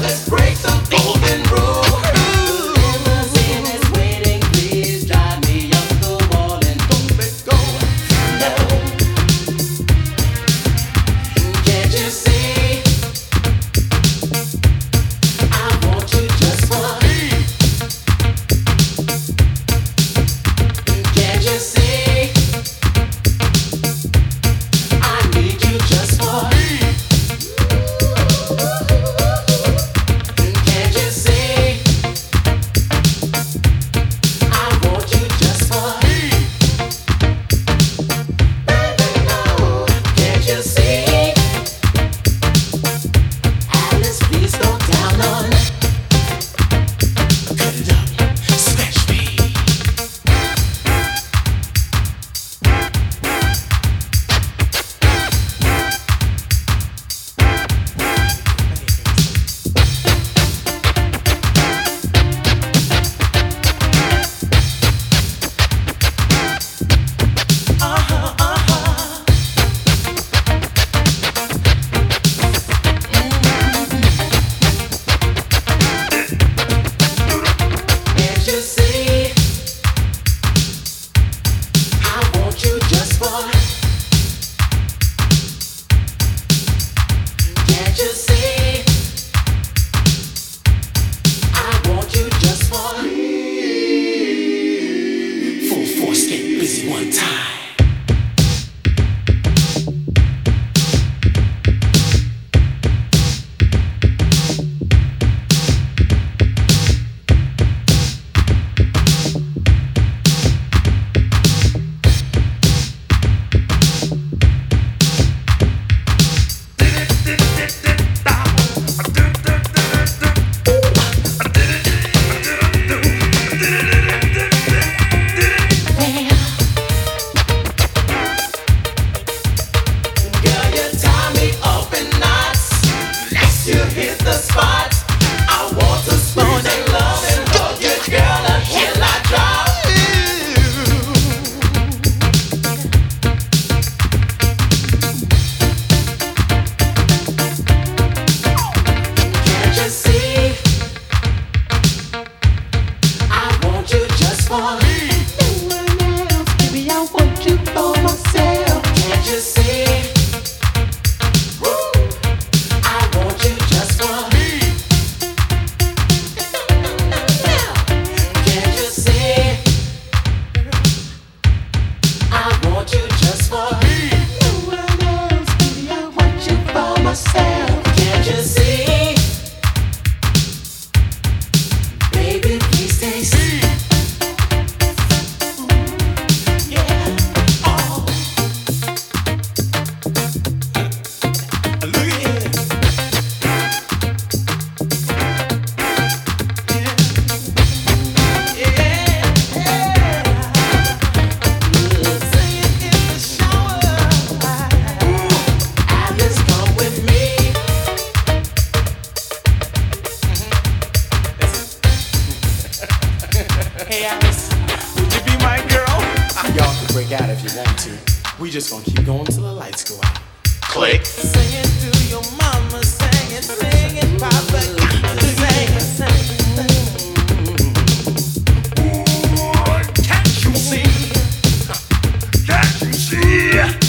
Let's break. Alice, would you be my girl? Ah, y'all can break out if you want to. We just gonna keep going till the lights go out. Click. Sing it to your mama, sing it, sing it, papa, sing it, sing it. Yeah.